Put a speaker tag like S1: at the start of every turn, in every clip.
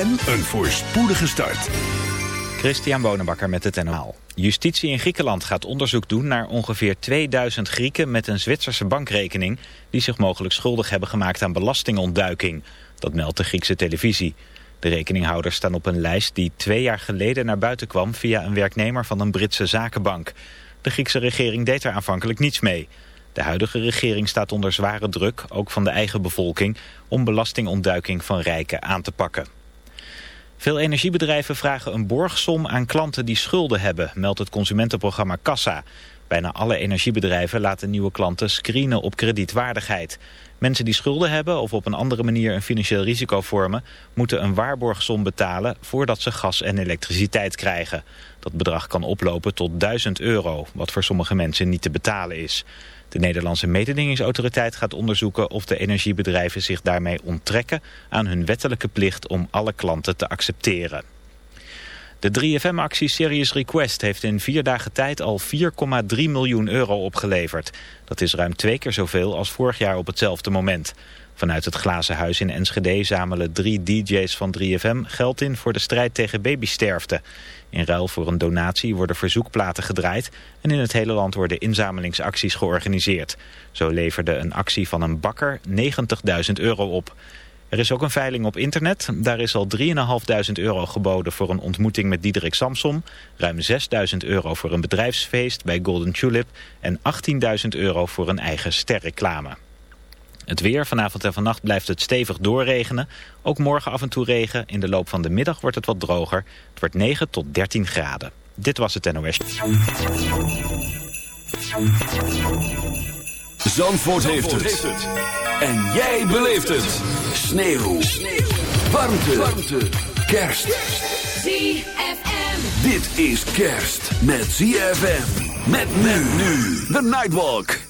S1: en een voorspoedige start.
S2: Christian Bonenbakker met het NL. Justitie in Griekenland gaat onderzoek doen naar ongeveer 2000 Grieken met een Zwitserse bankrekening... die zich mogelijk schuldig hebben gemaakt aan belastingontduiking. Dat meldt de Griekse televisie. De rekeninghouders staan op een lijst die twee jaar geleden naar buiten kwam... via een werknemer van een Britse zakenbank. De Griekse regering deed er aanvankelijk niets mee... De huidige regering staat onder zware druk, ook van de eigen bevolking, om belastingontduiking van rijken aan te pakken. Veel energiebedrijven vragen een borgsom aan klanten die schulden hebben, meldt het consumentenprogramma Kassa. Bijna alle energiebedrijven laten nieuwe klanten screenen op kredietwaardigheid. Mensen die schulden hebben of op een andere manier een financieel risico vormen... moeten een waarborgsom betalen voordat ze gas en elektriciteit krijgen. Dat bedrag kan oplopen tot 1000 euro, wat voor sommige mensen niet te betalen is. De Nederlandse mededingingsautoriteit gaat onderzoeken of de energiebedrijven zich daarmee onttrekken aan hun wettelijke plicht om alle klanten te accepteren. De 3FM-actie Serious Request heeft in vier dagen tijd al 4,3 miljoen euro opgeleverd. Dat is ruim twee keer zoveel als vorig jaar op hetzelfde moment. Vanuit het Glazen Huis in Enschede zamelen drie DJ's van 3FM geld in voor de strijd tegen babysterfte. In ruil voor een donatie worden verzoekplaten gedraaid en in het hele land worden inzamelingsacties georganiseerd. Zo leverde een actie van een bakker 90.000 euro op. Er is ook een veiling op internet. Daar is al 3.500 euro geboden voor een ontmoeting met Diederik Samsom. Ruim 6.000 euro voor een bedrijfsfeest bij Golden Tulip. En 18.000 euro voor een eigen sterreclame. Het weer, vanavond en vannacht blijft het stevig doorregenen. Ook morgen af en toe regen. In de loop van de middag wordt het wat droger. Het wordt 9 tot 13 graden. Dit was het NOS.
S1: Zandvoort, heeft, het. En jij beleeft het. Sneeuw. Sneeuw. Warmte. Warmte. Kerst.
S3: ZFM.
S1: Dit is kerst met ZFM. Met men nu. The Nightwalk.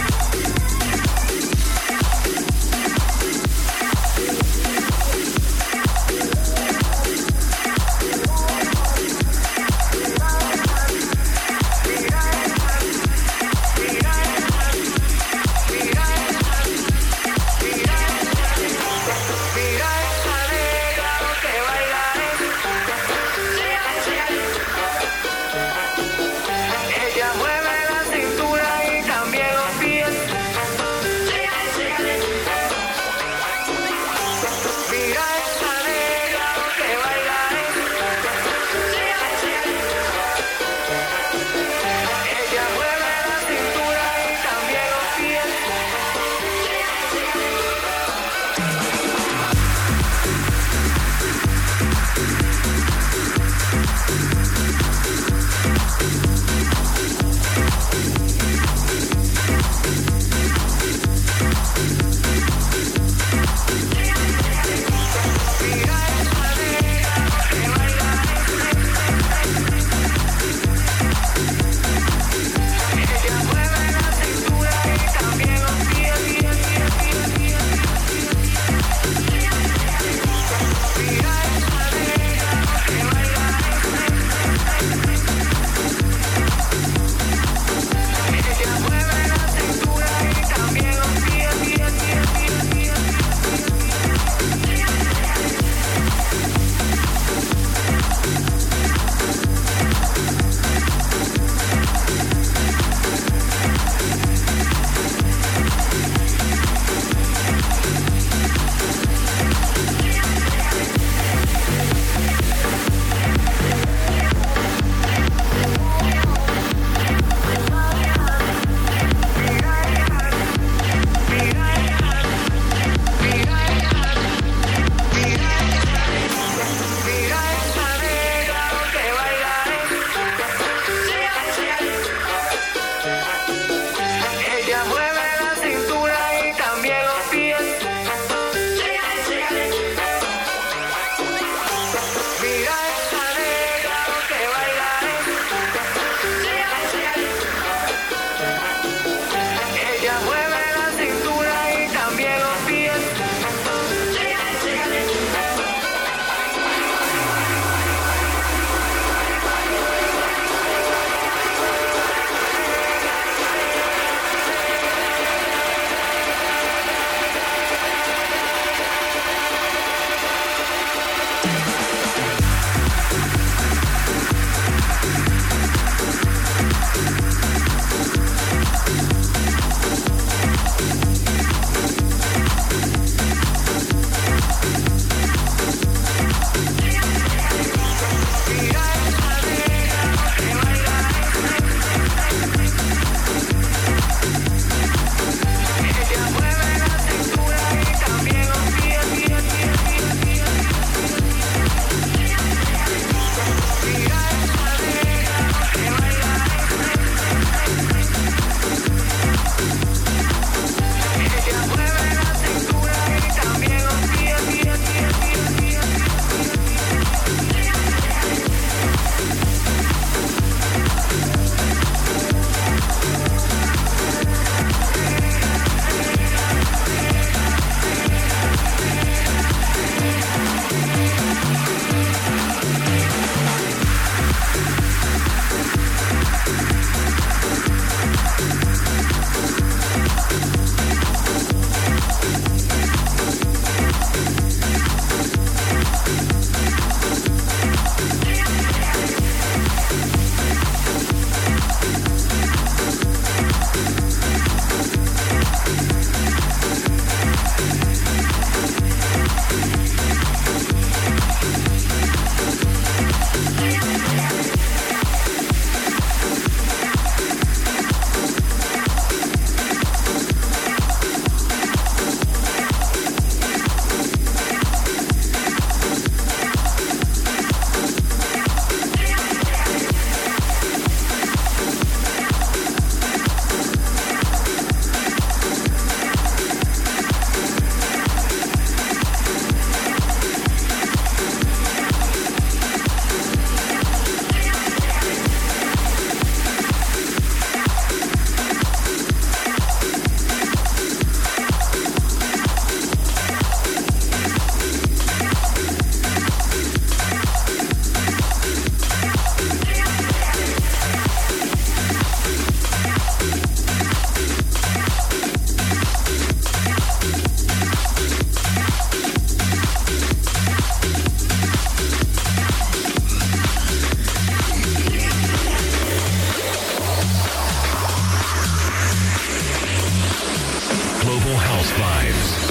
S4: House vibes.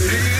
S5: Yeah.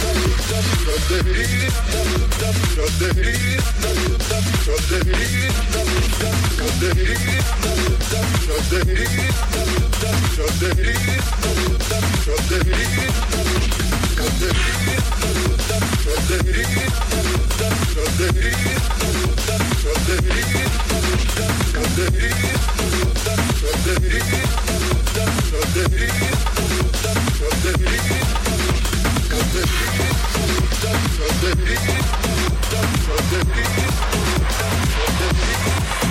S6: Global
S4: Thank
S7: you.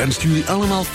S1: Wenst jullie allemaal fijn.